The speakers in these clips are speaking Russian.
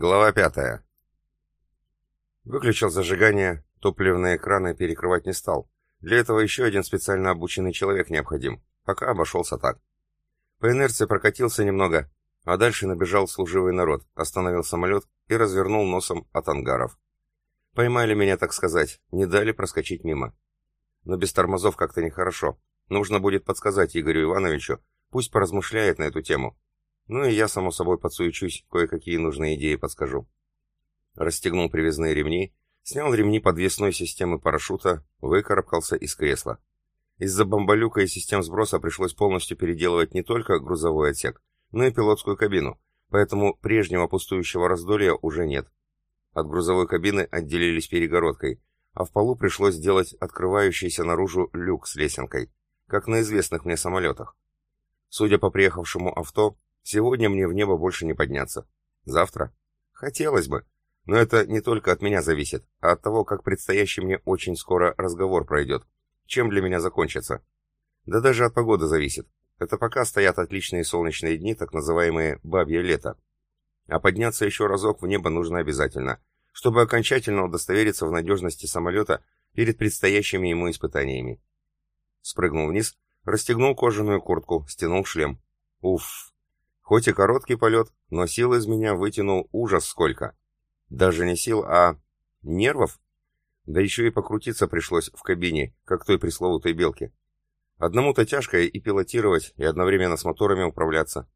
Глава пятая. Выключил зажигание, топливные краны перекрывать не стал. Для этого еще один специально обученный человек необходим. Пока обошелся так. По инерции прокатился немного, а дальше набежал служивый народ, остановил самолет и развернул носом от ангаров. Поймали меня, так сказать, не дали проскочить мимо. Но без тормозов как-то нехорошо. Нужно будет подсказать Игорю Ивановичу, пусть поразмышляет на эту тему. Ну и я, само собой, подсуечусь, кое-какие нужные идеи подскажу. Расстегнул привязные ремни, снял ремни подвесной системы парашюта, выкарабкался из кресла. Из-за бомболюка и систем сброса пришлось полностью переделывать не только грузовой отсек, но и пилотскую кабину, поэтому прежнего пустующего раздолья уже нет. От грузовой кабины отделились перегородкой, а в полу пришлось сделать открывающийся наружу люк с лесенкой, как на известных мне самолетах. Судя по приехавшему авто, Сегодня мне в небо больше не подняться. Завтра? Хотелось бы. Но это не только от меня зависит, а от того, как предстоящий мне очень скоро разговор пройдет. Чем для меня закончится. Да даже от погоды зависит. Это пока стоят отличные солнечные дни, так называемые «бабье лето». А подняться еще разок в небо нужно обязательно, чтобы окончательно удостовериться в надежности самолета перед предстоящими ему испытаниями. Спрыгнул вниз, расстегнул кожаную куртку, стянул шлем. Уф, Хоть и короткий полет, но сил из меня вытянул ужас сколько. Даже не сил, а... нервов? Да еще и покрутиться пришлось в кабине, как той пресловутой белке. Одному-то тяжко и пилотировать, и одновременно с моторами управляться.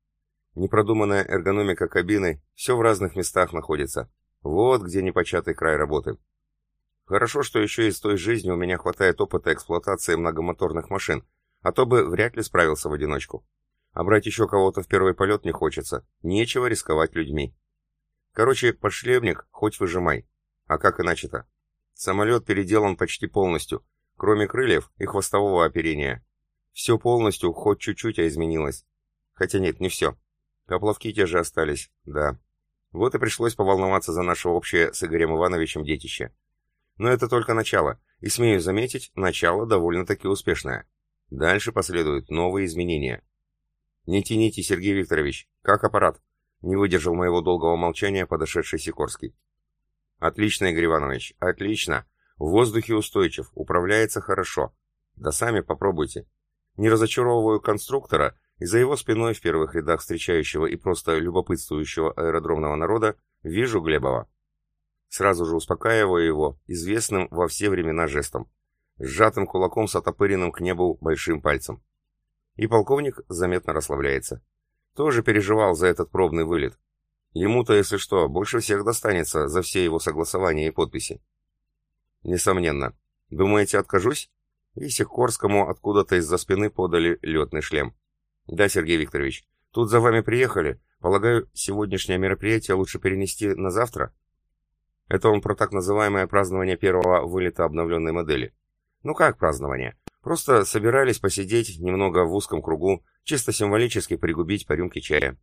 Непродуманная эргономика кабины, все в разных местах находится. Вот где непочатый край работы. Хорошо, что еще из той жизни у меня хватает опыта эксплуатации многомоторных машин, а то бы вряд ли справился в одиночку. А брать еще кого-то в первый полет не хочется. Нечего рисковать людьми. Короче, подшлемник хоть выжимай. А как иначе-то? Самолет переделан почти полностью, кроме крыльев и хвостового оперения. Все полностью, хоть чуть-чуть, а изменилось. Хотя нет, не все. Поплавки те же остались, да. Вот и пришлось поволноваться за наше общее с Игорем Ивановичем детище. Но это только начало, и смею заметить, начало довольно-таки успешное. Дальше последуют новые изменения. «Не тяните, Сергей Викторович. Как аппарат?» Не выдержал моего долгого молчания подошедший Сикорский. «Отлично, Игорь Иванович, отлично. В воздухе устойчив, управляется хорошо. Да сами попробуйте. Не разочаровываю конструктора, и за его спиной в первых рядах встречающего и просто любопытствующего аэродромного народа вижу Глебова. Сразу же успокаиваю его известным во все времена жестом, сжатым кулаком с отопыренным к небу большим пальцем. И полковник заметно расслабляется. Тоже переживал за этот пробный вылет. Ему-то, если что, больше всех достанется за все его согласования и подписи. Несомненно. Думаете, откажусь? И Сикорскому откуда-то из-за спины подали летный шлем. Да, Сергей Викторович, тут за вами приехали. Полагаю, сегодняшнее мероприятие лучше перенести на завтра? Это он про так называемое празднование первого вылета обновленной модели. Ну как празднование? Просто собирались посидеть немного в узком кругу, чисто символически пригубить по рюмке чая.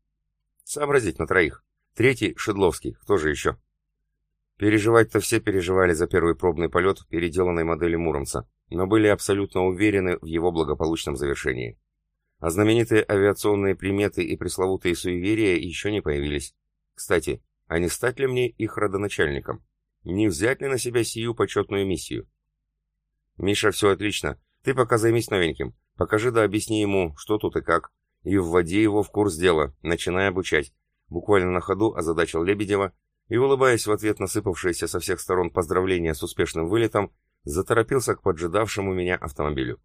Сообразить на троих. Третий — Шедловский, кто же еще? Переживать-то все переживали за первый пробный полет переделанной модели Муромца, но были абсолютно уверены в его благополучном завершении. А знаменитые авиационные приметы и пресловутые суеверия еще не появились. Кстати, а не стать ли мне их родоначальником? Не взять ли на себя сию почетную миссию? «Миша, все отлично. Ты пока займись новеньким. Покажи да объясни ему, что тут и как. И вводи его в курс дела, начинай обучать. Буквально на ходу озадачил Лебедева и, улыбаясь в ответ на сыпавшиеся со всех сторон поздравления с успешным вылетом, заторопился к поджидавшему меня автомобилю.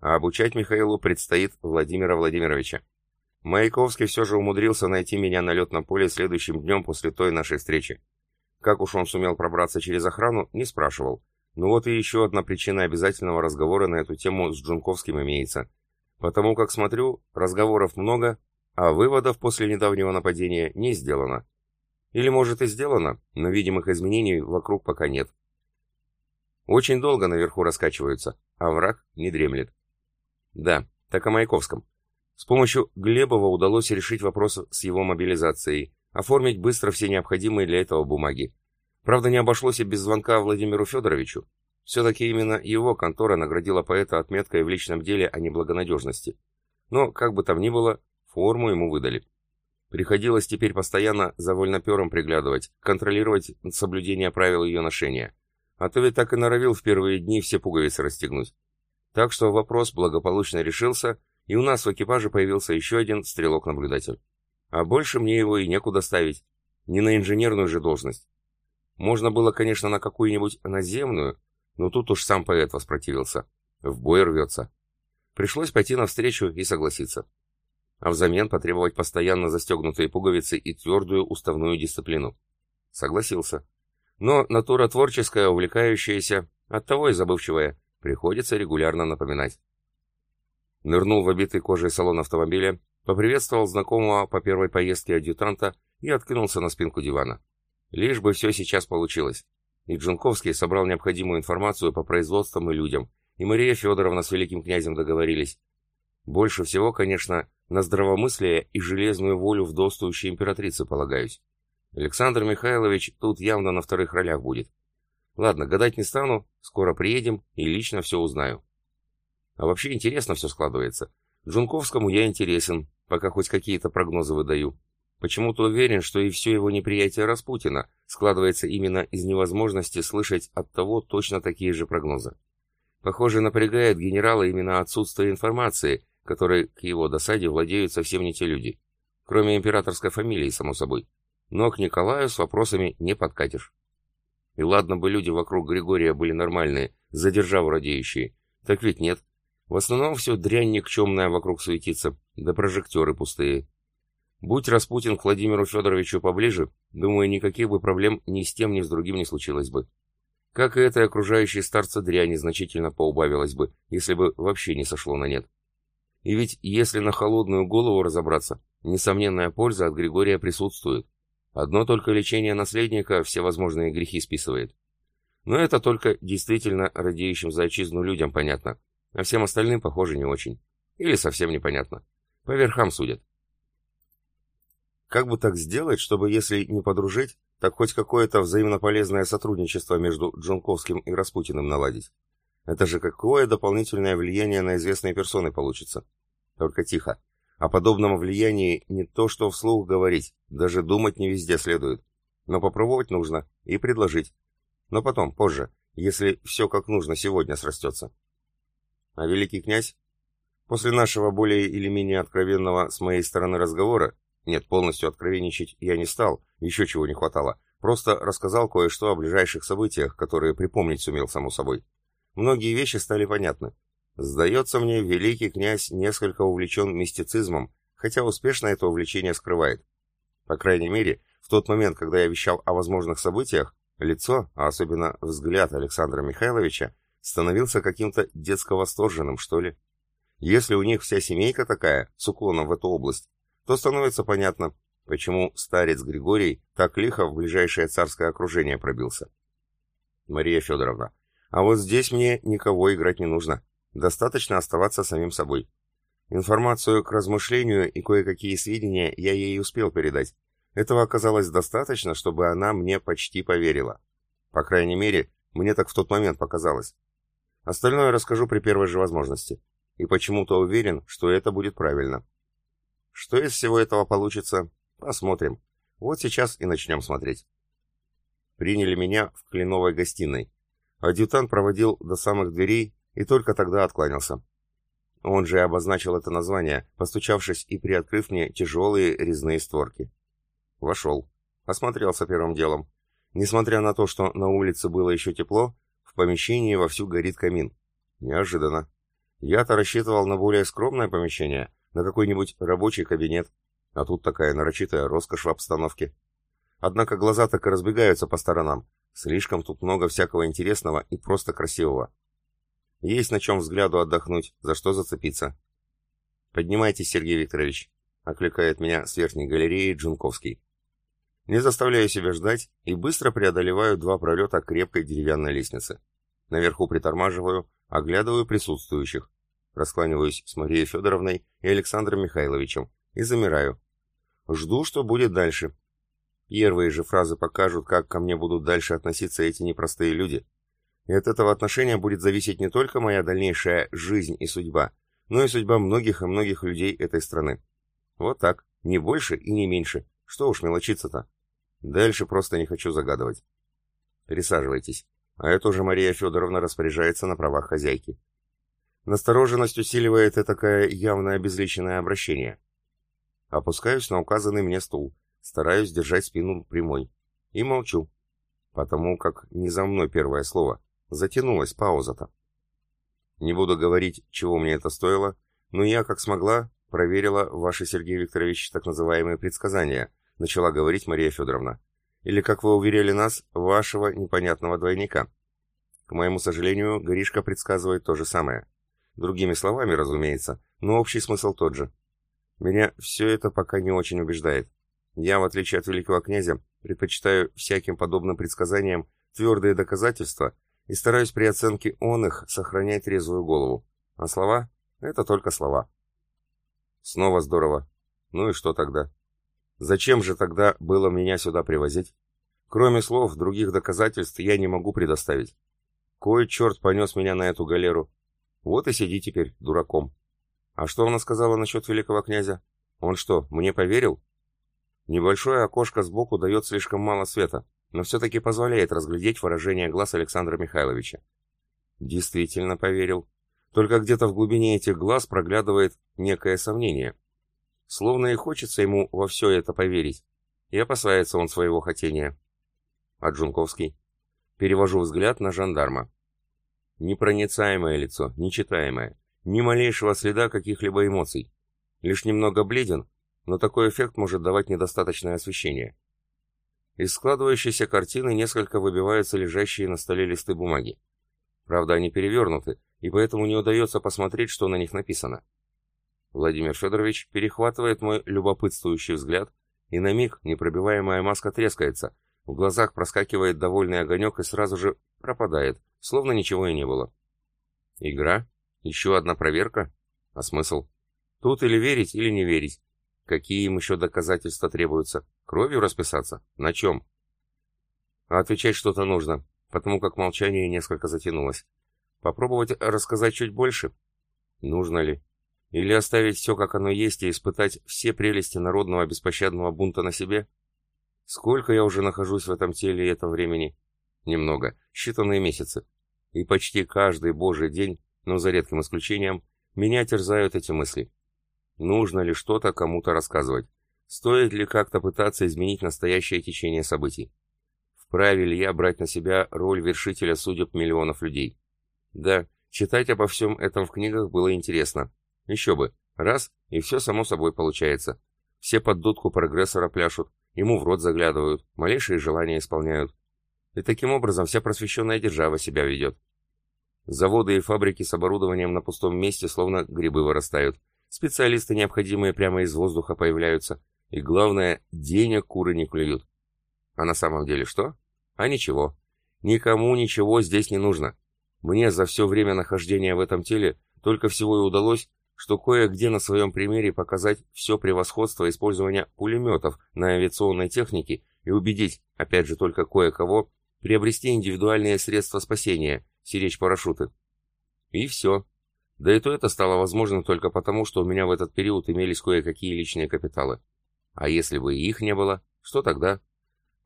А обучать Михаилу предстоит Владимира Владимировича. Маяковский все же умудрился найти меня на летном поле следующим днем после той нашей встречи. Как уж он сумел пробраться через охрану, не спрашивал. Ну вот и еще одна причина обязательного разговора на эту тему с Джунковским имеется. Потому как смотрю, разговоров много, а выводов после недавнего нападения не сделано. Или может и сделано, но видимых изменений вокруг пока нет. Очень долго наверху раскачиваются, а враг не дремлет. Да, так о Маяковском. С помощью Глебова удалось решить вопрос с его мобилизацией, оформить быстро все необходимые для этого бумаги. Правда, не обошлось и без звонка Владимиру Федоровичу. Все-таки именно его контора наградила поэта отметкой в личном деле о неблагонадежности. Но, как бы там ни было, форму ему выдали. Приходилось теперь постоянно за вольнопером приглядывать, контролировать соблюдение правил ее ношения. А то ведь так и норовил в первые дни все пуговицы расстегнуть. Так что вопрос благополучно решился, и у нас в экипаже появился еще один стрелок-наблюдатель. А больше мне его и некуда ставить. Не на инженерную же должность. Можно было, конечно, на какую-нибудь наземную, но тут уж сам поэт воспротивился. В бой рвется. Пришлось пойти навстречу и согласиться. А взамен потребовать постоянно застегнутые пуговицы и твердую уставную дисциплину. Согласился. Но натура творческая, увлекающаяся, оттого и забывчивая, приходится регулярно напоминать. Нырнул в обитый кожей салон автомобиля, поприветствовал знакомого по первой поездке адъютанта и откинулся на спинку дивана. Лишь бы все сейчас получилось. И Джунковский собрал необходимую информацию по производствам и людям, и Мария Федоровна с великим князем договорились. Больше всего, конечно, на здравомыслие и железную волю вдовствующей императрицы полагаюсь. Александр Михайлович тут явно на вторых ролях будет. Ладно, гадать не стану, скоро приедем и лично все узнаю. А вообще интересно все складывается. Джунковскому я интересен, пока хоть какие-то прогнозы выдаю. Почему-то уверен, что и все его неприятие Распутина складывается именно из невозможности слышать от того точно такие же прогнозы. Похоже, напрягает генерала именно отсутствие информации, которой к его досаде владеют совсем не те люди. Кроме императорской фамилии, само собой. Но к Николаю с вопросами не подкатишь. И ладно бы люди вокруг Григория были нормальные, задержав радеющие. Так ведь нет. В основном все дрянь никчемная вокруг суетится, да прожекторы пустые. Будь Распутин к Владимиру Федоровичу поближе, думаю, никаких бы проблем ни с тем, ни с другим не случилось бы. Как и этой окружающей старца дряни значительно поубавилось бы, если бы вообще не сошло на нет. И ведь, если на холодную голову разобраться, несомненная польза от Григория присутствует. Одно только лечение наследника все возможные грехи списывает. Но это только действительно радеющим за отчизну людям понятно, а всем остальным, похоже, не очень. Или совсем непонятно. По верхам судят. Как бы так сделать, чтобы, если не подружить, так хоть какое-то взаимно полезное сотрудничество между Джунковским и Распутиным наладить? Это же какое дополнительное влияние на известные персоны получится? Только тихо. О подобном влиянии не то что вслух говорить, даже думать не везде следует. Но попробовать нужно и предложить. Но потом, позже, если все как нужно сегодня срастется. А великий князь? После нашего более или менее откровенного с моей стороны разговора нет, полностью откровенничать я не стал, еще чего не хватало. Просто рассказал кое-что о ближайших событиях, которые припомнить сумел само собой. Многие вещи стали понятны. Сдается мне, великий князь несколько увлечен мистицизмом, хотя успешно это увлечение скрывает. По крайней мере, в тот момент, когда я вещал о возможных событиях, лицо, а особенно взгляд Александра Михайловича, становился каким-то детско восторженным, что ли. Если у них вся семейка такая, с уклоном в эту область, то становится понятно, почему старец Григорий так лихо в ближайшее царское окружение пробился. Мария Федоровна, а вот здесь мне никого играть не нужно. Достаточно оставаться самим собой. Информацию к размышлению и кое-какие сведения я ей успел передать. Этого оказалось достаточно, чтобы она мне почти поверила. По крайней мере, мне так в тот момент показалось. Остальное расскажу при первой же возможности. И почему-то уверен, что это будет правильно. Что из всего этого получится, посмотрим. Вот сейчас и начнем смотреть. Приняли меня в кленовой гостиной. Адъютант проводил до самых дверей и только тогда откланялся. Он же обозначил это название, постучавшись и приоткрыв мне тяжелые резные створки. Вошел. Осмотрелся первым делом. Несмотря на то, что на улице было еще тепло, в помещении вовсю горит камин. Неожиданно. Я-то рассчитывал на более скромное помещение, на какой-нибудь рабочий кабинет, а тут такая нарочитая роскошь в обстановке. Однако глаза так и разбегаются по сторонам. Слишком тут много всякого интересного и просто красивого. Есть на чем взгляду отдохнуть, за что зацепиться. «Поднимайтесь, Сергей Викторович», — окликает меня с верхней галереи Джунковский. Не заставляю себя ждать и быстро преодолеваю два пролета крепкой деревянной лестницы. Наверху притормаживаю, оглядываю присутствующих. Раскланиваюсь с Марией Федоровной и Александром Михайловичем и замираю. Жду, что будет дальше. Первые же фразы покажут, как ко мне будут дальше относиться эти непростые люди. И от этого отношения будет зависеть не только моя дальнейшая жизнь и судьба, но и судьба многих и многих людей этой страны. Вот так, Не больше и не меньше. Что уж мелочиться-то. Дальше просто не хочу загадывать. Присаживайтесь. А это уже Мария Федоровна распоряжается на правах хозяйки. Настороженность усиливает такое явно обезличенное обращение. Опускаюсь на указанный мне стул, стараюсь держать спину прямой. И молчу, потому как не за мной первое слово. Затянулась пауза-то. Не буду говорить, чего мне это стоило, но я, как смогла, проверила ваши, Сергей Викторович, так называемые предсказания, начала говорить Мария Федоровна. Или, как вы уверяли нас, вашего непонятного двойника. К моему сожалению, Гришка предсказывает то же самое. Другими словами, разумеется, но общий смысл тот же. Меня все это пока не очень убеждает. Я, в отличие от великого князя, предпочитаю всяким подобным предсказаниям твердые доказательства и стараюсь при оценке он их сохранять трезвую голову. А слова — это только слова. Снова здорово. Ну и что тогда? Зачем же тогда было меня сюда привозить? Кроме слов, других доказательств я не могу предоставить. Кой черт понес меня на эту галеру? Вот и сиди теперь дураком. А что она сказала насчет великого князя? Он что, мне поверил? Небольшое окошко сбоку дает слишком мало света, но все-таки позволяет разглядеть выражение глаз Александра Михайловича. Действительно поверил. Только где-то в глубине этих глаз проглядывает некое сомнение. Словно и хочется ему во все это поверить. И опасается он своего хотения. А Джунковский? Перевожу взгляд на жандарма. Непроницаемое лицо, нечитаемое. Ни малейшего следа каких-либо эмоций. Лишь немного бледен, но такой эффект может давать недостаточное освещение. Из складывающейся картины несколько выбиваются лежащие на столе листы бумаги. Правда, они перевернуты, и поэтому не удается посмотреть, что на них написано. Владимир Федорович перехватывает мой любопытствующий взгляд, и на миг непробиваемая маска трескается, в глазах проскакивает довольный огонек и сразу же пропадает, словно ничего и не было. Игра? Еще одна проверка? А смысл? Тут или верить, или не верить. Какие им еще доказательства требуются? Кровью расписаться? На чем? А отвечать что-то нужно, потому как молчание несколько затянулось. Попробовать рассказать чуть больше? Нужно ли? Или оставить все как оно есть и испытать все прелести народного беспощадного бунта на себе? Сколько я уже нахожусь в этом теле и этом времени? Немного, считанные месяцы. И почти каждый божий день но за редким исключением, меня терзают эти мысли. Нужно ли что-то кому-то рассказывать? Стоит ли как-то пытаться изменить настоящее течение событий? Вправе ли я брать на себя роль вершителя судеб миллионов людей? Да, читать обо всем этом в книгах было интересно. Еще бы, раз, и все само собой получается. Все под дудку прогрессора пляшут, ему в рот заглядывают, малейшие желания исполняют. И таким образом вся просвещенная держава себя ведет. Заводы и фабрики с оборудованием на пустом месте словно грибы вырастают. Специалисты необходимые прямо из воздуха появляются. И главное, денег куры не клюют. А на самом деле что? А ничего. Никому ничего здесь не нужно. Мне за все время нахождения в этом теле только всего и удалось, что кое-где на своем примере показать все превосходство использования пулеметов на авиационной технике и убедить, опять же только кое-кого, приобрести индивидуальные средства спасения, сиречь парашюты. И все. Да и то это стало возможным только потому, что у меня в этот период имелись кое-какие личные капиталы. А если бы их не было, что тогда?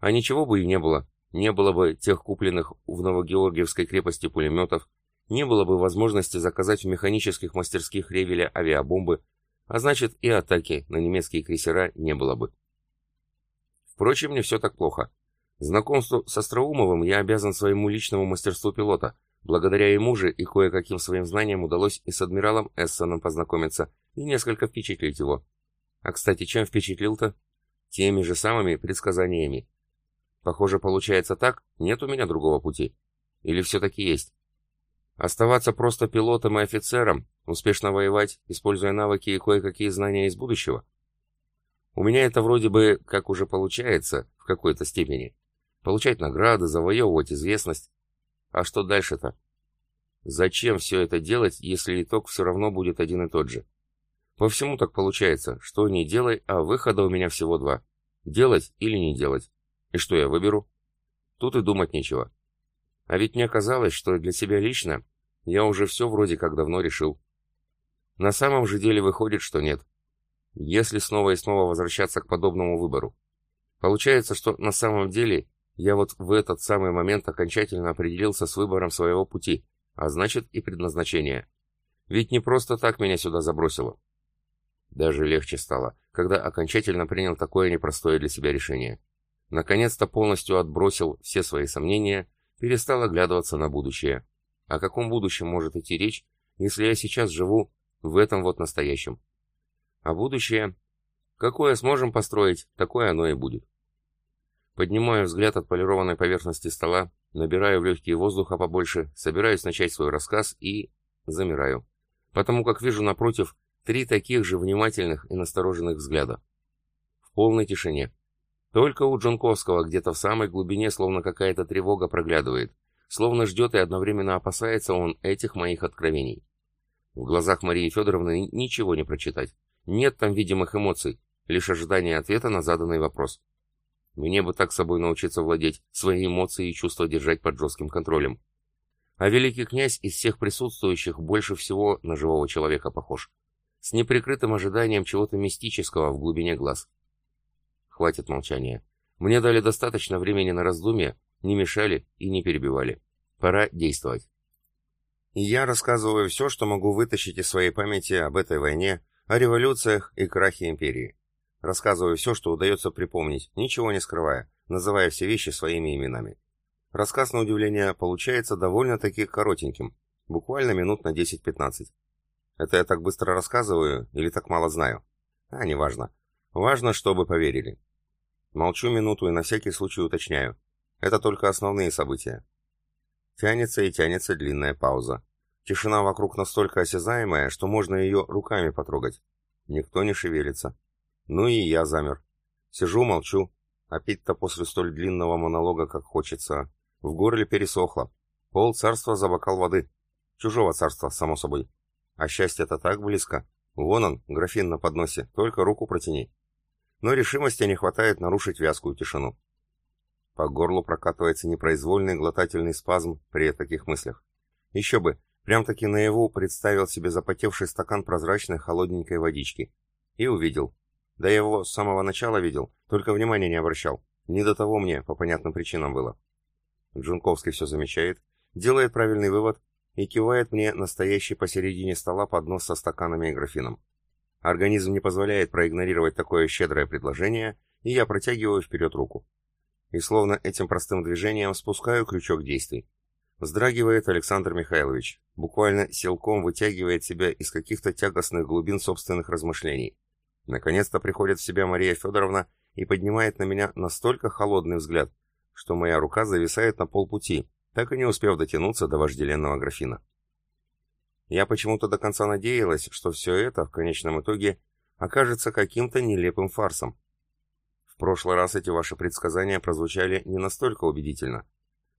А ничего бы и не было. Не было бы тех купленных в Новогеоргиевской крепости пулеметов, не было бы возможности заказать в механических мастерских Ревеля авиабомбы, а значит и атаки на немецкие крейсера не было бы. Впрочем, не все так плохо. Знакомству с Остроумовым я обязан своему личному мастерству пилота, Благодаря ему же и кое-каким своим знаниям удалось и с адмиралом Эссоном познакомиться и несколько впечатлить его. А, кстати, чем впечатлил-то? Теми же самыми предсказаниями. Похоже, получается так, нет у меня другого пути. Или все-таки есть? Оставаться просто пилотом и офицером, успешно воевать, используя навыки и кое-какие знания из будущего? У меня это вроде бы, как уже получается, в какой-то степени. Получать награды, завоевывать известность. А что дальше-то? Зачем все это делать, если итог все равно будет один и тот же? По всему так получается, что не делай, а выхода у меня всего два. Делать или не делать. И что я выберу? Тут и думать нечего. А ведь мне казалось, что для себя лично я уже все вроде как давно решил. На самом же деле выходит, что нет. Если снова и снова возвращаться к подобному выбору. Получается, что на самом деле я вот в этот самый момент окончательно определился с выбором своего пути, а значит и предназначения. Ведь не просто так меня сюда забросило. Даже легче стало, когда окончательно принял такое непростое для себя решение. Наконец-то полностью отбросил все свои сомнения, перестал оглядываться на будущее. О каком будущем может идти речь, если я сейчас живу в этом вот настоящем? А будущее? Какое сможем построить, такое оно и будет. Поднимаю взгляд от полированной поверхности стола, набираю в легкие воздуха побольше, собираюсь начать свой рассказ и... замираю. Потому как вижу напротив три таких же внимательных и настороженных взгляда. В полной тишине. Только у Джунковского где-то в самой глубине словно какая-то тревога проглядывает, словно ждет и одновременно опасается он этих моих откровений. В глазах Марии Федоровны ничего не прочитать. Нет там видимых эмоций, лишь ожидание ответа на заданный вопрос. Мне бы так собой научиться владеть, свои эмоции и чувства держать под жестким контролем. А великий князь из всех присутствующих больше всего на живого человека похож. С неприкрытым ожиданием чего-то мистического в глубине глаз. Хватит молчания. Мне дали достаточно времени на раздумье, не мешали и не перебивали. Пора действовать. И я рассказываю все, что могу вытащить из своей памяти об этой войне, о революциях и крахе империи. Рассказываю все, что удается припомнить, ничего не скрывая, называя все вещи своими именами. Рассказ, на удивление, получается довольно-таки коротеньким, буквально минут на 10-15. Это я так быстро рассказываю или так мало знаю? А, неважно. Важно, чтобы поверили. Молчу минуту и на всякий случай уточняю. Это только основные события. Тянется и тянется длинная пауза. Тишина вокруг настолько осязаемая, что можно ее руками потрогать. Никто не шевелится. Ну и я замер. Сижу, молчу. А пить-то после столь длинного монолога как хочется. В горле пересохло. Пол царства за бокал воды. Чужого царства, само собой. А счастье-то так близко. Вон он, графин на подносе, только руку протяни. Но решимости не хватает нарушить вязкую тишину. По горлу прокатывается непроизвольный глотательный спазм при таких мыслях. Еще бы, Прям-таки наяву представил себе запотевший стакан прозрачной холодненькой водички. И увидел. Да я его с самого начала видел, только внимания не обращал. Не до того мне, по понятным причинам было. Джунковский все замечает, делает правильный вывод и кивает мне настоящий посередине стола поднос со стаканами и графином. Организм не позволяет проигнорировать такое щедрое предложение, и я протягиваю вперед руку. И словно этим простым движением спускаю крючок действий. Вздрагивает Александр Михайлович, буквально силком вытягивает себя из каких-то тягостных глубин собственных размышлений. Наконец-то приходит в себя Мария Федоровна и поднимает на меня настолько холодный взгляд, что моя рука зависает на полпути, так и не успев дотянуться до вожделенного графина. Я почему-то до конца надеялась, что все это, в конечном итоге, окажется каким-то нелепым фарсом. В прошлый раз эти ваши предсказания прозвучали не настолько убедительно.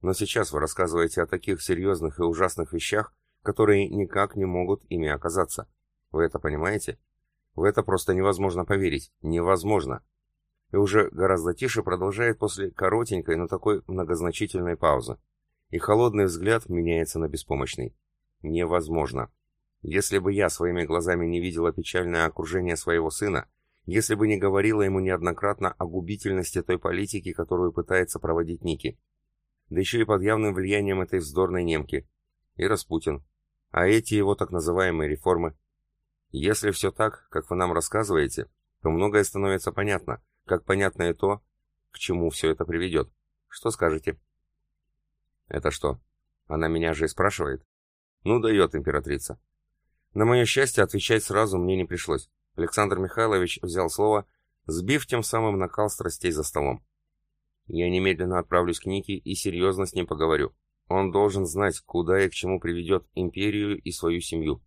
Но сейчас вы рассказываете о таких серьезных и ужасных вещах, которые никак не могут ими оказаться. Вы это понимаете? В это просто невозможно поверить. Невозможно. И уже гораздо тише продолжает после коротенькой, но такой многозначительной паузы. И холодный взгляд меняется на беспомощный. Невозможно. Если бы я своими глазами не видела печальное окружение своего сына, если бы не говорила ему неоднократно о губительности той политики, которую пытается проводить Ники, да еще и под явным влиянием этой вздорной немки. И Распутин. А эти его так называемые реформы. Если все так, как вы нам рассказываете, то многое становится понятно, как понятно и то, к чему все это приведет. Что скажете? Это что? Она меня же и спрашивает? Ну, дает императрица. На мое счастье, отвечать сразу мне не пришлось. Александр Михайлович взял слово, сбив тем самым накал страстей за столом. Я немедленно отправлюсь к Нике и серьезно с ним поговорю. Он должен знать, куда и к чему приведет империю и свою семью.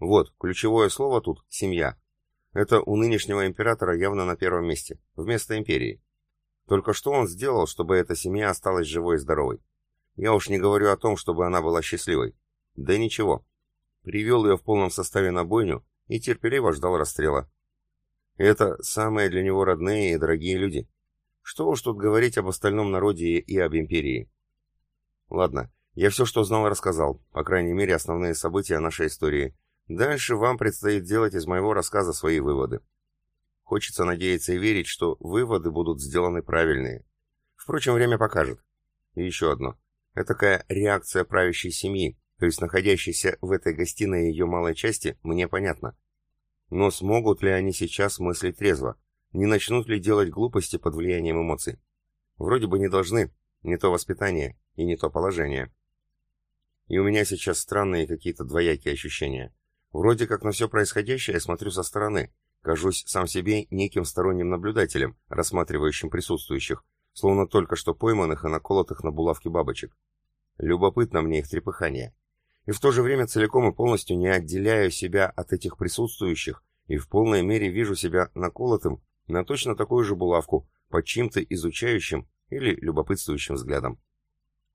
Вот, ключевое слово тут – семья. Это у нынешнего императора явно на первом месте, вместо империи. Только что он сделал, чтобы эта семья осталась живой и здоровой? Я уж не говорю о том, чтобы она была счастливой. Да ничего. Привел ее в полном составе на бойню и терпеливо ждал расстрела. Это самые для него родные и дорогие люди. Что уж тут говорить об остальном народе и об империи. Ладно, я все, что знал, рассказал, по крайней мере, основные события нашей истории. Дальше вам предстоит делать из моего рассказа свои выводы. Хочется надеяться и верить, что выводы будут сделаны правильные. Впрочем, время покажет. И еще одно. Это такая реакция правящей семьи, то есть находящейся в этой гостиной ее малой части, мне понятно. Но смогут ли они сейчас мыслить трезво? Не начнут ли делать глупости под влиянием эмоций? Вроде бы не должны, не то воспитание и не то положение. И у меня сейчас странные какие-то двоякие ощущения. Вроде как на все происходящее я смотрю со стороны, кажусь сам себе неким сторонним наблюдателем, рассматривающим присутствующих, словно только что пойманных и наколотых на булавки бабочек. Любопытно мне их трепыхание. И в то же время целиком и полностью не отделяю себя от этих присутствующих и в полной мере вижу себя наколотым на точно такую же булавку, под чьим-то изучающим или любопытствующим взглядом.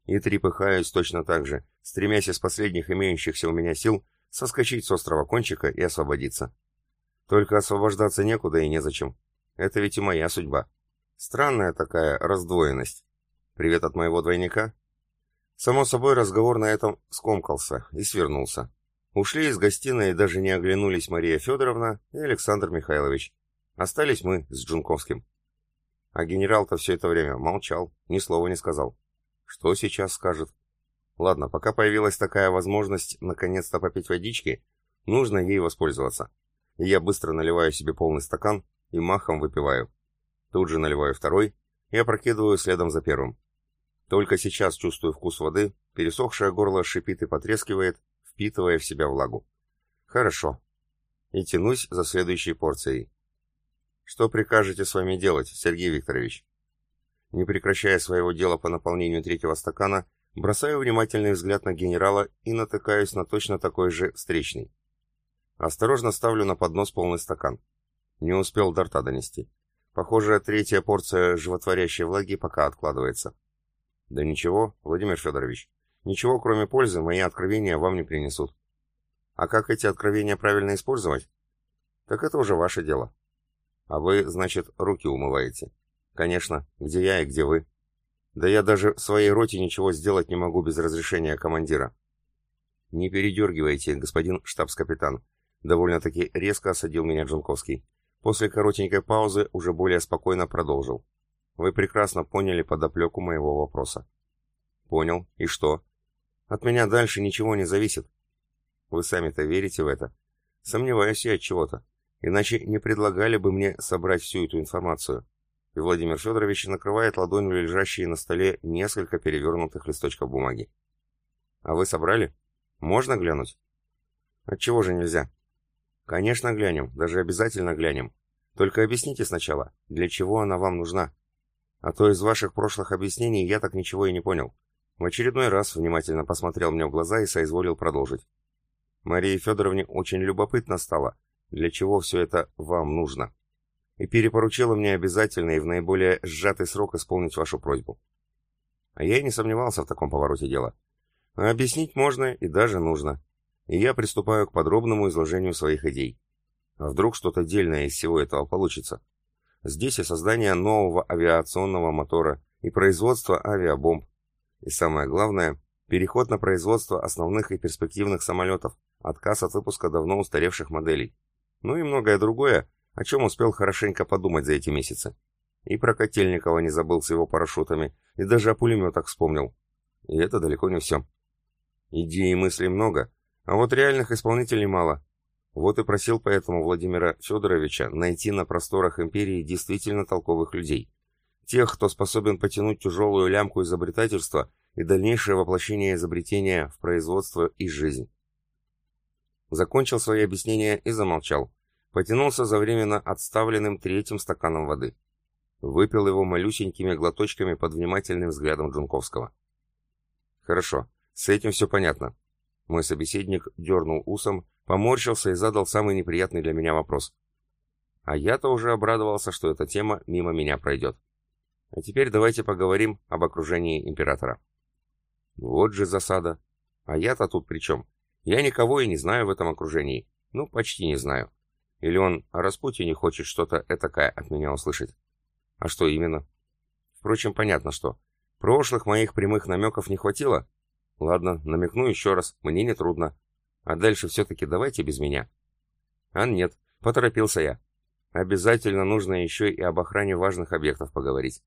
И трепыхаюсь точно так же, стремясь из последних имеющихся у меня сил соскочить с острова кончика и освободиться. Только освобождаться некуда и незачем. Это ведь и моя судьба. Странная такая раздвоенность. Привет от моего двойника? Само собой, разговор на этом скомкался и свернулся. Ушли из гостиной и даже не оглянулись Мария Федоровна и Александр Михайлович. Остались мы с Джунковским. А генерал-то все это время молчал, ни слова не сказал. Что сейчас скажет? Ладно, пока появилась такая возможность наконец-то попить водички, нужно ей воспользоваться. И я быстро наливаю себе полный стакан и махом выпиваю. Тут же наливаю второй и опрокидываю следом за первым. Только сейчас чувствую вкус воды, пересохшее горло шипит и потрескивает, впитывая в себя влагу. Хорошо. И тянусь за следующей порцией. Что прикажете с вами делать, Сергей Викторович? Не прекращая своего дела по наполнению третьего стакана, бросаю внимательный взгляд на генерала и натыкаюсь на точно такой же встречный. Осторожно ставлю на поднос полный стакан. Не успел до рта донести. Похоже, третья порция животворящей влаги пока откладывается. Да ничего, Владимир Федорович, ничего кроме пользы мои откровения вам не принесут. А как эти откровения правильно использовать? Так это уже ваше дело. А вы, значит, руки умываете. Конечно, где я и где вы. Да я даже в своей роте ничего сделать не могу без разрешения командира. Не передергивайте, господин штабс-капитан. Довольно-таки резко осадил меня Джунковский. После коротенькой паузы уже более спокойно продолжил. Вы прекрасно поняли подоплеку моего вопроса. Понял. И что? От меня дальше ничего не зависит. Вы сами-то верите в это? Сомневаюсь я от чего-то. Иначе не предлагали бы мне собрать всю эту информацию. И Владимир Федорович накрывает ладонью лежащие на столе несколько перевернутых листочков бумаги. А вы собрали? Можно глянуть? Отчего же нельзя? Конечно, глянем, даже обязательно глянем. Только объясните сначала, для чего она вам нужна? А то из ваших прошлых объяснений я так ничего и не понял. В очередной раз внимательно посмотрел мне в глаза и соизволил продолжить. Марии Федоровне очень любопытно стало, для чего все это вам нужно. И перепоручила мне обязательно и в наиболее сжатый срок исполнить вашу просьбу. А я и не сомневался в таком повороте дела. А объяснить можно и даже нужно и я приступаю к подробному изложению своих идей. А вдруг что-то дельное из всего этого получится? Здесь и создание нового авиационного мотора, и производство авиабомб. И самое главное, переход на производство основных и перспективных самолетов, отказ от выпуска давно устаревших моделей. Ну и многое другое, о чем успел хорошенько подумать за эти месяцы. И про Котельникова не забыл с его парашютами, и даже о пулеметах вспомнил. И это далеко не все. Идей и мыслей много, а вот реальных исполнителей мало. Вот и просил поэтому Владимира Федоровича найти на просторах империи действительно толковых людей. Тех, кто способен потянуть тяжелую лямку изобретательства и дальнейшее воплощение изобретения в производство и жизнь. Закончил свои объяснения и замолчал. Потянулся за временно отставленным третьим стаканом воды. Выпил его малюсенькими глоточками под внимательным взглядом Джунковского. Хорошо, с этим все понятно. Мой собеседник дернул усом, поморщился и задал самый неприятный для меня вопрос. А я-то уже обрадовался, что эта тема мимо меня пройдет. А теперь давайте поговорим об окружении императора. Вот же засада. А я-то тут при чем? Я никого и не знаю в этом окружении. Ну, почти не знаю. Или он о Распутине хочет что-то этакое от меня услышать? А что именно? Впрочем, понятно что. Прошлых моих прямых намеков не хватило, Ладно, намекну еще раз, мне не трудно. А дальше все-таки давайте без меня. А нет, поторопился я. Обязательно нужно еще и об охране важных объектов поговорить.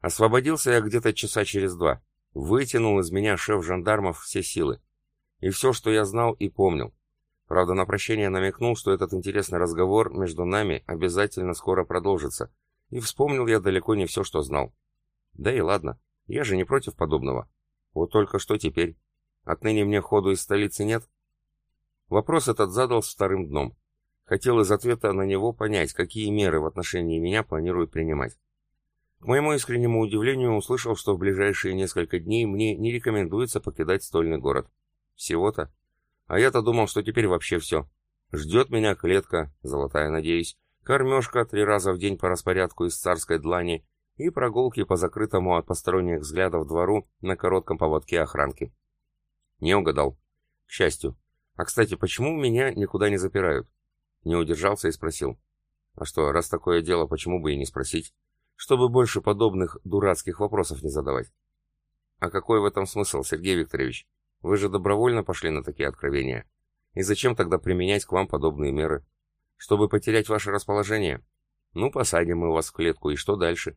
Освободился я где-то часа через два. Вытянул из меня шеф жандармов все силы. И все, что я знал и помнил. Правда, на прощение намекнул, что этот интересный разговор между нами обязательно скоро продолжится. И вспомнил я далеко не все, что знал. Да и ладно, я же не против подобного. Вот только что теперь? Отныне мне ходу из столицы нет? Вопрос этот задал с вторым дном. Хотел из ответа на него понять, какие меры в отношении меня планируют принимать. К моему искреннему удивлению услышал, что в ближайшие несколько дней мне не рекомендуется покидать стольный город. Всего-то. А я-то думал, что теперь вообще все. Ждет меня клетка, золотая, надеюсь, кормежка три раза в день по распорядку из царской длани и прогулки по закрытому от посторонних взглядов двору на коротком поводке охранки. Не угадал. К счастью. А, кстати, почему меня никуда не запирают? Не удержался и спросил. А что, раз такое дело, почему бы и не спросить? Чтобы больше подобных дурацких вопросов не задавать. А какой в этом смысл, Сергей Викторович? Вы же добровольно пошли на такие откровения. И зачем тогда применять к вам подобные меры? Чтобы потерять ваше расположение? Ну, посадим мы вас в клетку, и что дальше?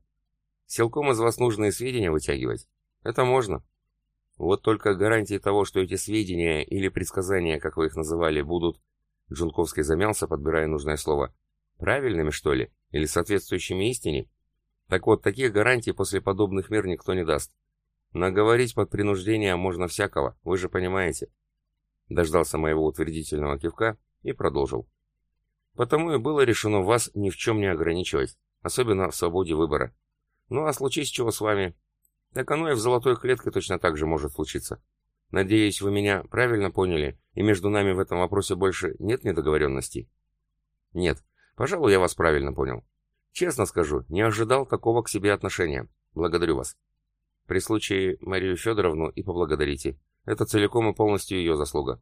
Силком из вас нужные сведения вытягивать? Это можно. Вот только гарантии того, что эти сведения или предсказания, как вы их называли, будут Джунковский замялся, подбирая нужное слово. Правильными, что ли? Или соответствующими истине? Так вот, таких гарантий после подобных мер никто не даст. Наговорить под принуждением можно всякого, вы же понимаете. Дождался моего утвердительного кивка и продолжил. Потому и было решено вас ни в чем не ограничивать, особенно в свободе выбора. Ну а случись чего с вами, так оно и в золотой клетке точно так же может случиться. Надеюсь, вы меня правильно поняли, и между нами в этом вопросе больше нет недоговоренностей? Нет, пожалуй, я вас правильно понял. Честно скажу, не ожидал такого к себе отношения. Благодарю вас. При случае Марию Федоровну и поблагодарите. Это целиком и полностью ее заслуга.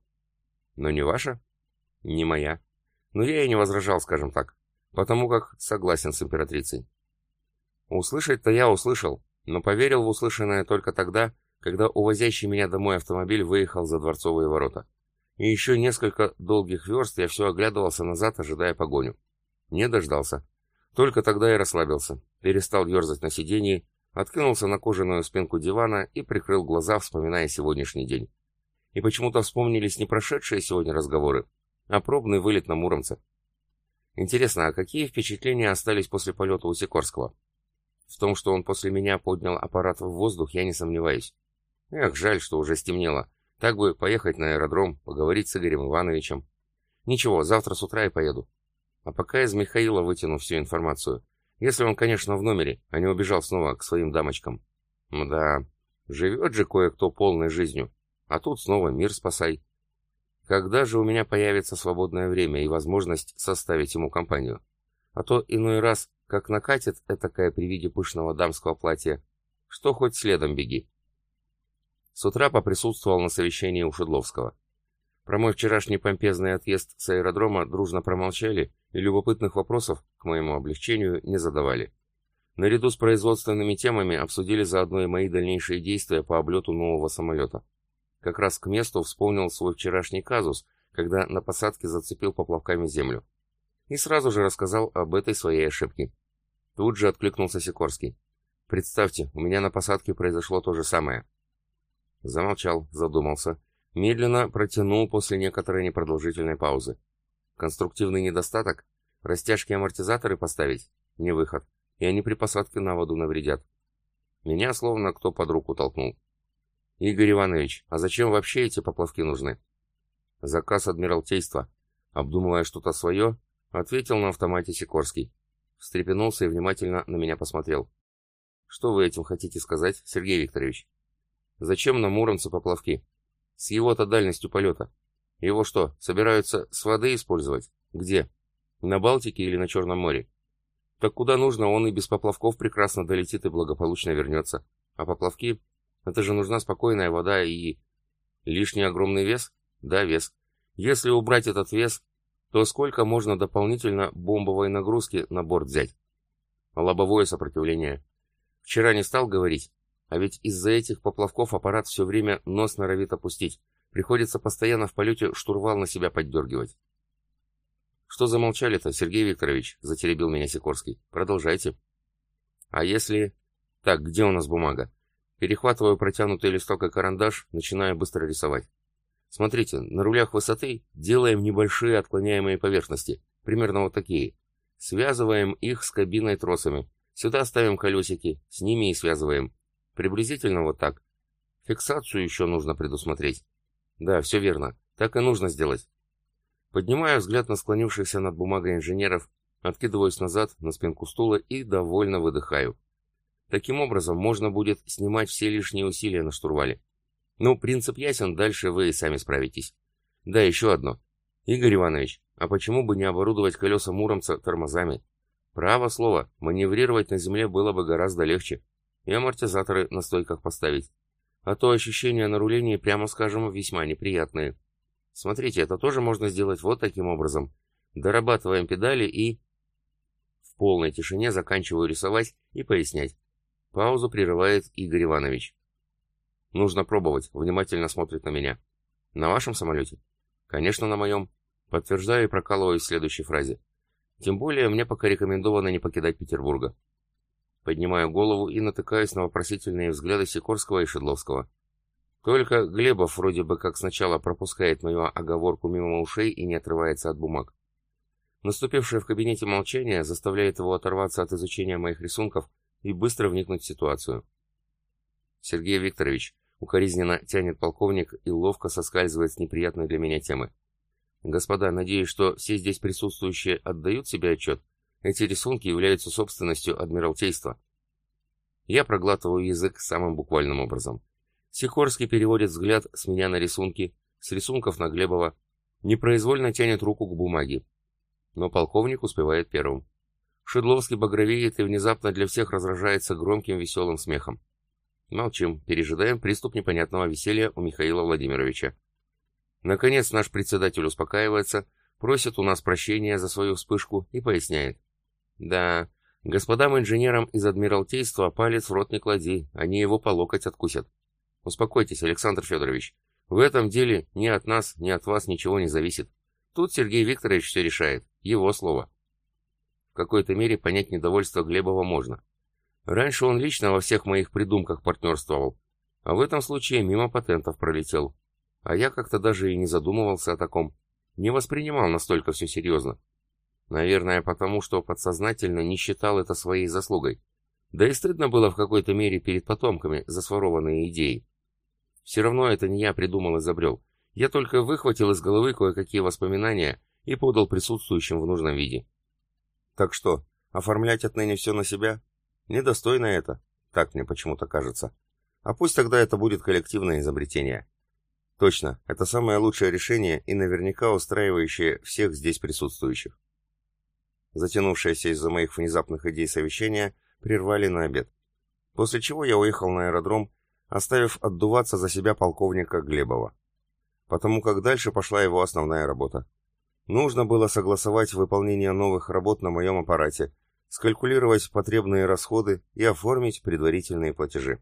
Но не ваша? Не моя. Но я и не возражал, скажем так, потому как согласен с императрицей. Услышать-то я услышал, но поверил в услышанное только тогда, когда увозящий меня домой автомобиль выехал за дворцовые ворота. И еще несколько долгих верст я все оглядывался назад, ожидая погоню. Не дождался. Только тогда я расслабился, перестал ерзать на сиденье, откинулся на кожаную спинку дивана и прикрыл глаза, вспоминая сегодняшний день. И почему-то вспомнились не прошедшие сегодня разговоры, а пробный вылет на Муромце. Интересно, а какие впечатления остались после полета у Сикорского? В том, что он после меня поднял аппарат в воздух, я не сомневаюсь. Эх, жаль, что уже стемнело. Так бы поехать на аэродром, поговорить с Игорем Ивановичем. Ничего, завтра с утра и поеду. А пока из Михаила вытяну всю информацию. Если он, конечно, в номере, а не убежал снова к своим дамочкам. Да, живет же кое-кто полной жизнью. А тут снова мир спасай. Когда же у меня появится свободное время и возможность составить ему компанию? А то иной раз, как накатит этакое при виде пышного дамского платья, что хоть следом беги. С утра поприсутствовал на совещании у Шедловского. Про мой вчерашний помпезный отъезд с аэродрома дружно промолчали и любопытных вопросов, к моему облегчению, не задавали. Наряду с производственными темами обсудили заодно и мои дальнейшие действия по облету нового самолета. Как раз к месту вспомнил свой вчерашний казус, когда на посадке зацепил поплавками землю. И сразу же рассказал об этой своей ошибке. Тут же откликнулся Сикорский. «Представьте, у меня на посадке произошло то же самое. Замолчал, задумался. Медленно протянул после некоторой непродолжительной паузы. Конструктивный недостаток? Растяжки амортизаторы поставить? Не выход. И они при посадке на воду навредят. Меня словно кто под руку толкнул. Игорь Иванович, а зачем вообще эти поплавки нужны? Заказ Адмиралтейства. Обдумывая что-то свое, ответил на автомате Сикорский. Встрепенулся и внимательно на меня посмотрел. Что вы этим хотите сказать, Сергей Викторович? Зачем нам Муромцу поплавки? С его-то дальностью полета. Его что, собираются с воды использовать? Где? На Балтике или на Черном море? Так куда нужно, он и без поплавков прекрасно долетит и благополучно вернется. А поплавки? Это же нужна спокойная вода и... Лишний огромный вес? Да, вес. Если убрать этот вес, то сколько можно дополнительно бомбовой нагрузки на борт взять? Лобовое сопротивление. Вчера не стал говорить, а ведь из-за этих поплавков аппарат все время нос норовит опустить. Приходится постоянно в полете штурвал на себя поддергивать. «Что замолчали-то, Сергей Викторович?» — затеребил меня Сикорский. «Продолжайте». «А если...» «Так, где у нас бумага?» Перехватываю протянутый листок и карандаш, начинаю быстро рисовать. Смотрите, на рулях высоты делаем небольшие отклоняемые поверхности, примерно вот такие. Связываем их с кабиной тросами. Сюда ставим колесики, с ними и связываем. Приблизительно вот так. Фиксацию еще нужно предусмотреть. Да, все верно. Так и нужно сделать. Поднимаю взгляд на склонившихся над бумагой инженеров, откидываюсь назад на спинку стула и довольно выдыхаю. Таким образом, можно будет снимать все лишние усилия на штурвале. Ну, принцип ясен, дальше вы и сами справитесь. Да, еще одно. Игорь Иванович, а почему бы не оборудовать колеса Муромца тормозами? Право слово, маневрировать на земле было бы гораздо легче. И амортизаторы на стойках поставить. А то ощущения на рулении, прямо скажем, весьма неприятные. Смотрите, это тоже можно сделать вот таким образом. Дорабатываем педали и... В полной тишине заканчиваю рисовать и пояснять. Паузу прерывает Игорь Иванович. Нужно пробовать, внимательно смотрит на меня. На вашем самолете? Конечно, на моем. Подтверждаю и прокалываю в следующей фразе. Тем более, мне пока рекомендовано не покидать Петербурга. Поднимаю голову и натыкаюсь на вопросительные взгляды Сикорского и Шедловского. Только Глебов вроде бы как сначала пропускает мою оговорку мимо ушей и не отрывается от бумаг. Наступившее в кабинете молчание заставляет его оторваться от изучения моих рисунков и быстро вникнуть в ситуацию. Сергей Викторович укоризненно тянет полковник и ловко соскальзывает с неприятной для меня темы. Господа, надеюсь, что все здесь присутствующие отдают себе отчет. Эти рисунки являются собственностью Адмиралтейства. Я проглатываю язык самым буквальным образом. Сикорский переводит взгляд с меня на рисунки, с рисунков на Глебова, непроизвольно тянет руку к бумаге. Но полковник успевает первым. Шедловский багровеет и внезапно для всех разражается громким веселым смехом. Молчим, пережидаем приступ непонятного веселья у Михаила Владимировича. Наконец наш председатель успокаивается, просит у нас прощения за свою вспышку и поясняет. Да, господам инженерам из Адмиралтейства палец в рот не клади, они его по локоть откусят. Успокойтесь, Александр Федорович. В этом деле ни от нас, ни от вас ничего не зависит. Тут Сергей Викторович все решает. Его слово какой-то мере понять недовольство Глебова можно. Раньше он лично во всех моих придумках партнерствовал, а в этом случае мимо патентов пролетел. А я как-то даже и не задумывался о таком, не воспринимал настолько все серьезно. Наверное, потому что подсознательно не считал это своей заслугой. Да и стыдно было в какой-то мере перед потомками за сворованные идеи. Все равно это не я придумал и изобрел. Я только выхватил из головы кое-какие воспоминания и подал присутствующим в нужном виде. Так что, оформлять отныне все на себя? Недостойно это, так мне почему-то кажется. А пусть тогда это будет коллективное изобретение. Точно, это самое лучшее решение и наверняка устраивающее всех здесь присутствующих. Затянувшееся из-за моих внезапных идей совещания прервали на обед. После чего я уехал на аэродром, оставив отдуваться за себя полковника Глебова. Потому как дальше пошла его основная работа. Нужно было согласовать выполнение новых работ на моем аппарате, скалькулировать потребные расходы и оформить предварительные платежи.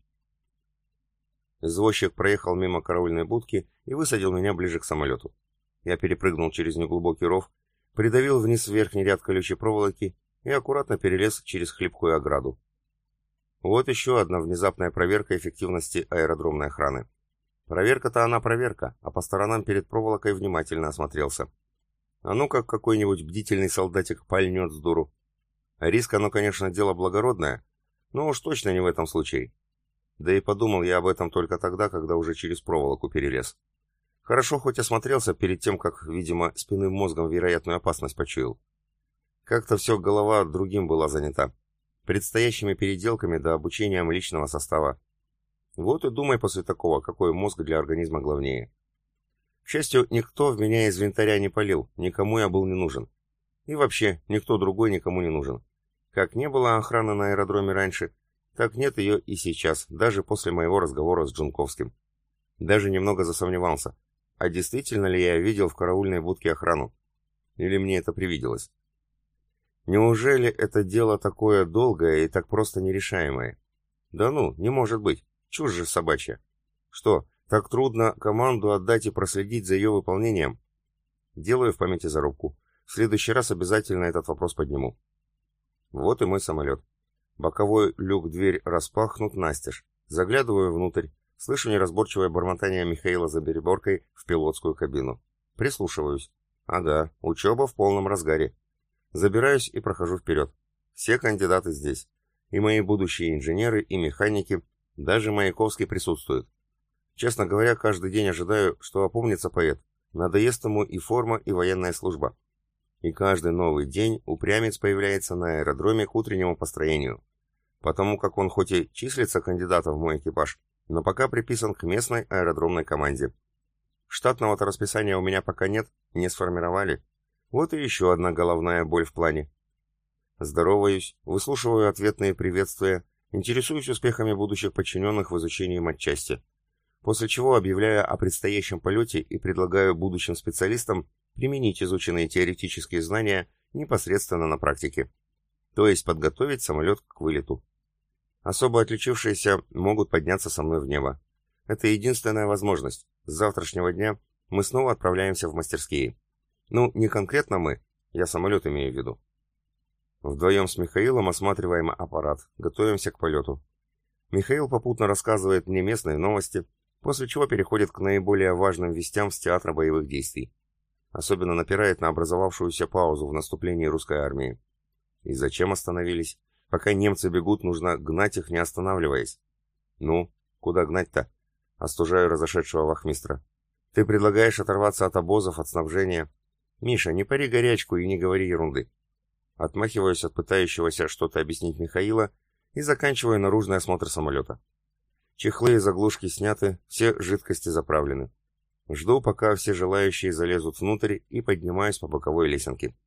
Извозчик проехал мимо караульной будки и высадил меня ближе к самолету. Я перепрыгнул через неглубокий ров, придавил вниз верхний ряд колючей проволоки и аккуратно перелез через хлипкую ограду. Вот еще одна внезапная проверка эффективности аэродромной охраны. Проверка-то она проверка, а по сторонам перед проволокой внимательно осмотрелся. А ну как какой-нибудь бдительный солдатик пальнет с дуру. Риск, оно, конечно, дело благородное, но уж точно не в этом случае. Да и подумал я об этом только тогда, когда уже через проволоку перелез. Хорошо хоть осмотрелся перед тем, как, видимо, спинным мозгом вероятную опасность почуял. Как-то все голова другим была занята. Предстоящими переделками да обучением личного состава. Вот и думай после такого, какой мозг для организма главнее. К счастью, никто в меня из винтаря не полил, никому я был не нужен. И вообще, никто другой никому не нужен. Как не было охраны на аэродроме раньше, так нет ее и сейчас, даже после моего разговора с Джунковским. Даже немного засомневался, а действительно ли я видел в караульной будке охрану? Или мне это привиделось? Неужели это дело такое долгое и так просто нерешаемое? Да ну, не может быть, чушь же собачья. Что, Так трудно команду отдать и проследить за ее выполнением. Делаю в памяти зарубку. В следующий раз обязательно этот вопрос подниму. Вот и мой самолет. Боковой люк-дверь распахнут настежь. Заглядываю внутрь. Слышу неразборчивое бормотание Михаила за переборкой в пилотскую кабину. Прислушиваюсь. Ага, учеба в полном разгаре. Забираюсь и прохожу вперед. Все кандидаты здесь. И мои будущие инженеры, и механики, даже Маяковский присутствует. Честно говоря, каждый день ожидаю, что опомнится поэт. Надоест ему и форма, и военная служба. И каждый новый день упрямец появляется на аэродроме к утреннему построению. Потому как он хоть и числится кандидатом в мой экипаж, но пока приписан к местной аэродромной команде. Штатного-то расписания у меня пока нет, не сформировали. Вот и еще одна головная боль в плане. Здороваюсь, выслушиваю ответные приветствия, интересуюсь успехами будущих подчиненных в изучении матчасти после чего объявляю о предстоящем полете и предлагаю будущим специалистам применить изученные теоретические знания непосредственно на практике, то есть подготовить самолет к вылету. Особо отличившиеся могут подняться со мной в небо. Это единственная возможность. С завтрашнего дня мы снова отправляемся в мастерские. Ну, не конкретно мы, я самолет имею в виду. Вдвоем с Михаилом осматриваем аппарат, готовимся к полету. Михаил попутно рассказывает мне местные новости, после чего переходит к наиболее важным вестям с театра боевых действий. Особенно напирает на образовавшуюся паузу в наступлении русской армии. И зачем остановились? Пока немцы бегут, нужно гнать их, не останавливаясь. Ну, куда гнать-то? Остужаю разошедшего вахмистра. Ты предлагаешь оторваться от обозов, от снабжения. Миша, не пари горячку и не говори ерунды. Отмахиваюсь от пытающегося что-то объяснить Михаила и заканчиваю наружный осмотр самолета. Чехлы и заглушки сняты, все жидкости заправлены. Жду, пока все желающие залезут внутрь и поднимаюсь по боковой лесенке.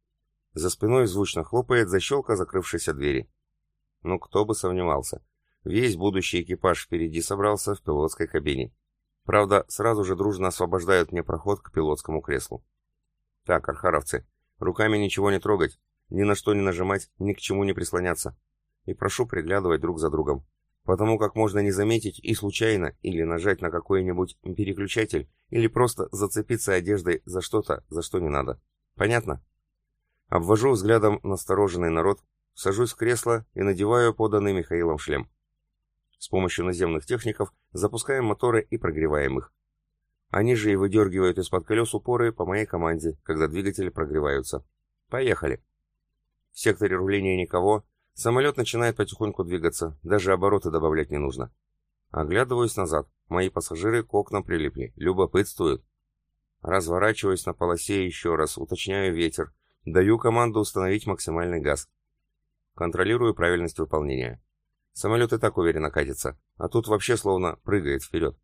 За спиной звучно хлопает защелка закрывшейся двери. Ну, кто бы сомневался. Весь будущий экипаж впереди собрался в пилотской кабине. Правда, сразу же дружно освобождают мне проход к пилотскому креслу. Так, архаровцы, руками ничего не трогать, ни на что не нажимать, ни к чему не прислоняться. И прошу приглядывать друг за другом потому как можно не заметить и случайно, или нажать на какой-нибудь переключатель, или просто зацепиться одеждой за что-то, за что не надо. Понятно? Обвожу взглядом настороженный народ, сажусь в кресло и надеваю поданный Михаилом шлем. С помощью наземных техников запускаем моторы и прогреваем их. Они же и выдергивают из-под колес упоры по моей команде, когда двигатели прогреваются. Поехали. В секторе руления никого, Самолет начинает потихоньку двигаться, даже обороты добавлять не нужно. Оглядываюсь назад. Мои пассажиры к окнам прилипли, любопытствуют. Разворачиваюсь на полосе еще раз, уточняю ветер, даю команду установить максимальный газ. Контролирую правильность выполнения. Самолет и так уверенно катится, а тут вообще словно прыгает вперед.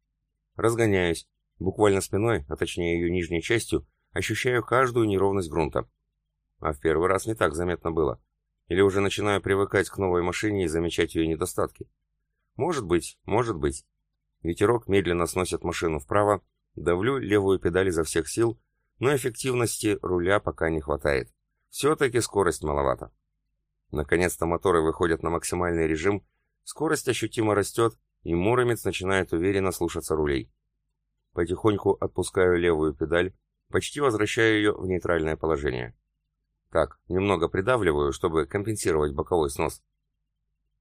Разгоняюсь, буквально спиной, а точнее ее нижней частью, ощущаю каждую неровность грунта. А в первый раз не так заметно было. Или уже начинаю привыкать к новой машине и замечать ее недостатки? Может быть, может быть. Ветерок медленно сносит машину вправо, давлю левую педаль изо всех сил, но эффективности руля пока не хватает. Все-таки скорость маловато. Наконец-то моторы выходят на максимальный режим, скорость ощутимо растет, и Муромец начинает уверенно слушаться рулей. Потихоньку отпускаю левую педаль, почти возвращаю ее в нейтральное положение. Так, немного придавливаю, чтобы компенсировать боковой снос.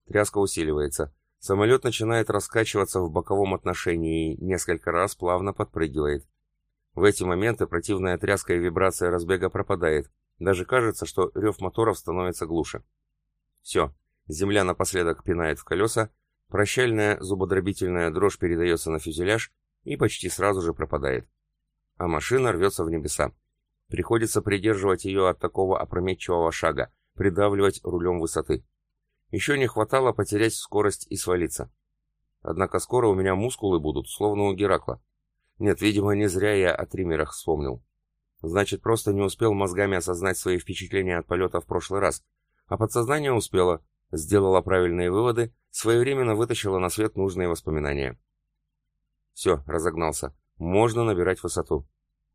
Тряска усиливается. Самолет начинает раскачиваться в боковом отношении и несколько раз плавно подпрыгивает. В эти моменты противная тряска и вибрация разбега пропадает. Даже кажется, что рев моторов становится глуше. Все. Земля напоследок пинает в колеса, прощальная зубодробительная дрожь передается на фюзеляж и почти сразу же пропадает. А машина рвется в небеса. Приходится придерживать ее от такого опрометчивого шага, придавливать рулем высоты. Еще не хватало потерять скорость и свалиться. Однако скоро у меня мускулы будут, словно у Геракла. Нет, видимо, не зря я о триммерах вспомнил. Значит, просто не успел мозгами осознать свои впечатления от полета в прошлый раз. А подсознание успело, сделало правильные выводы, своевременно вытащило на свет нужные воспоминания. Все, разогнался. Можно набирать высоту.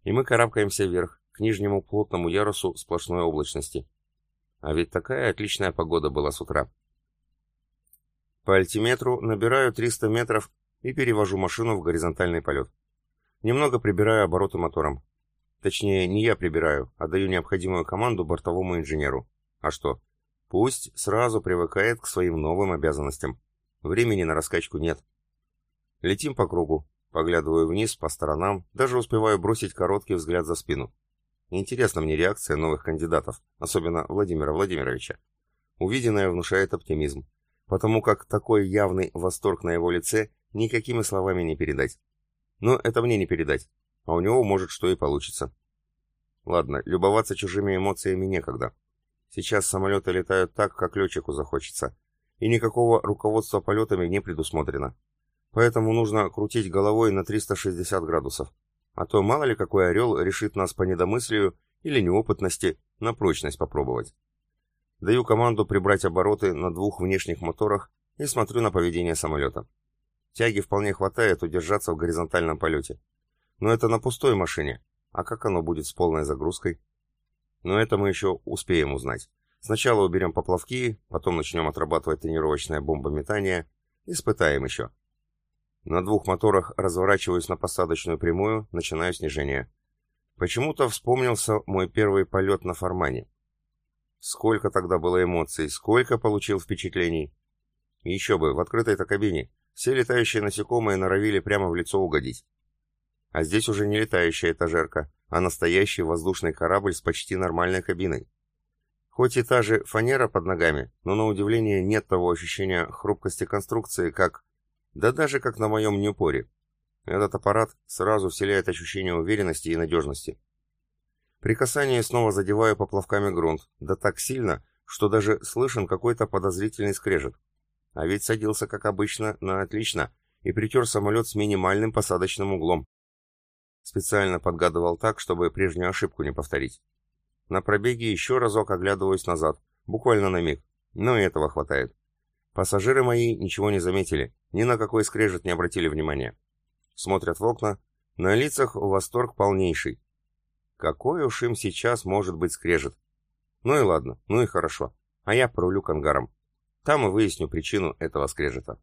И мы карабкаемся вверх, к нижнему плотному ярусу сплошной облачности. А ведь такая отличная погода была с утра. По альтиметру набираю 300 метров и перевожу машину в горизонтальный полет. Немного прибираю обороты мотором. Точнее, не я прибираю, а даю необходимую команду бортовому инженеру. А что? Пусть сразу привыкает к своим новым обязанностям. Времени на раскачку нет. Летим по кругу. Поглядываю вниз, по сторонам, даже успеваю бросить короткий взгляд за спину. Интересна мне реакция новых кандидатов, особенно Владимира Владимировича. Увиденное внушает оптимизм, потому как такой явный восторг на его лице никакими словами не передать. Но это мне не передать, а у него может что и получится. Ладно, любоваться чужими эмоциями некогда. Сейчас самолеты летают так, как летчику захочется, и никакого руководства полетами не предусмотрено. Поэтому нужно крутить головой на 360 градусов. А то мало ли какой орел решит нас по недомыслию или неопытности на прочность попробовать. Даю команду прибрать обороты на двух внешних моторах и смотрю на поведение самолета. Тяги вполне хватает удержаться в горизонтальном полете. Но это на пустой машине. А как оно будет с полной загрузкой? Но это мы еще успеем узнать. Сначала уберем поплавки, потом начнем отрабатывать тренировочное бомбометание. Испытаем еще. На двух моторах разворачиваюсь на посадочную прямую, начинаю снижение. Почему-то вспомнился мой первый полет на Формане. Сколько тогда было эмоций, сколько получил впечатлений. Еще бы, в открытой-то кабине. Все летающие насекомые норовили прямо в лицо угодить. А здесь уже не летающая этажерка, а настоящий воздушный корабль с почти нормальной кабиной. Хоть и та же фанера под ногами, но на удивление нет того ощущения хрупкости конструкции, как да даже как на моем Ньюпоре. Этот аппарат сразу вселяет ощущение уверенности и надежности. При касании снова задеваю поплавками грунт, да так сильно, что даже слышен какой-то подозрительный скрежет. А ведь садился, как обычно, на отлично, и притер самолет с минимальным посадочным углом. Специально подгадывал так, чтобы прежнюю ошибку не повторить. На пробеге еще разок оглядываюсь назад, буквально на миг, но и этого хватает. Пассажиры мои ничего не заметили, ни на какой скрежет не обратили внимания. Смотрят в окна, на лицах восторг полнейший. Какой уж им сейчас может быть скрежет? Ну и ладно, ну и хорошо. А я порулю к ангарам. Там и выясню причину этого скрежета.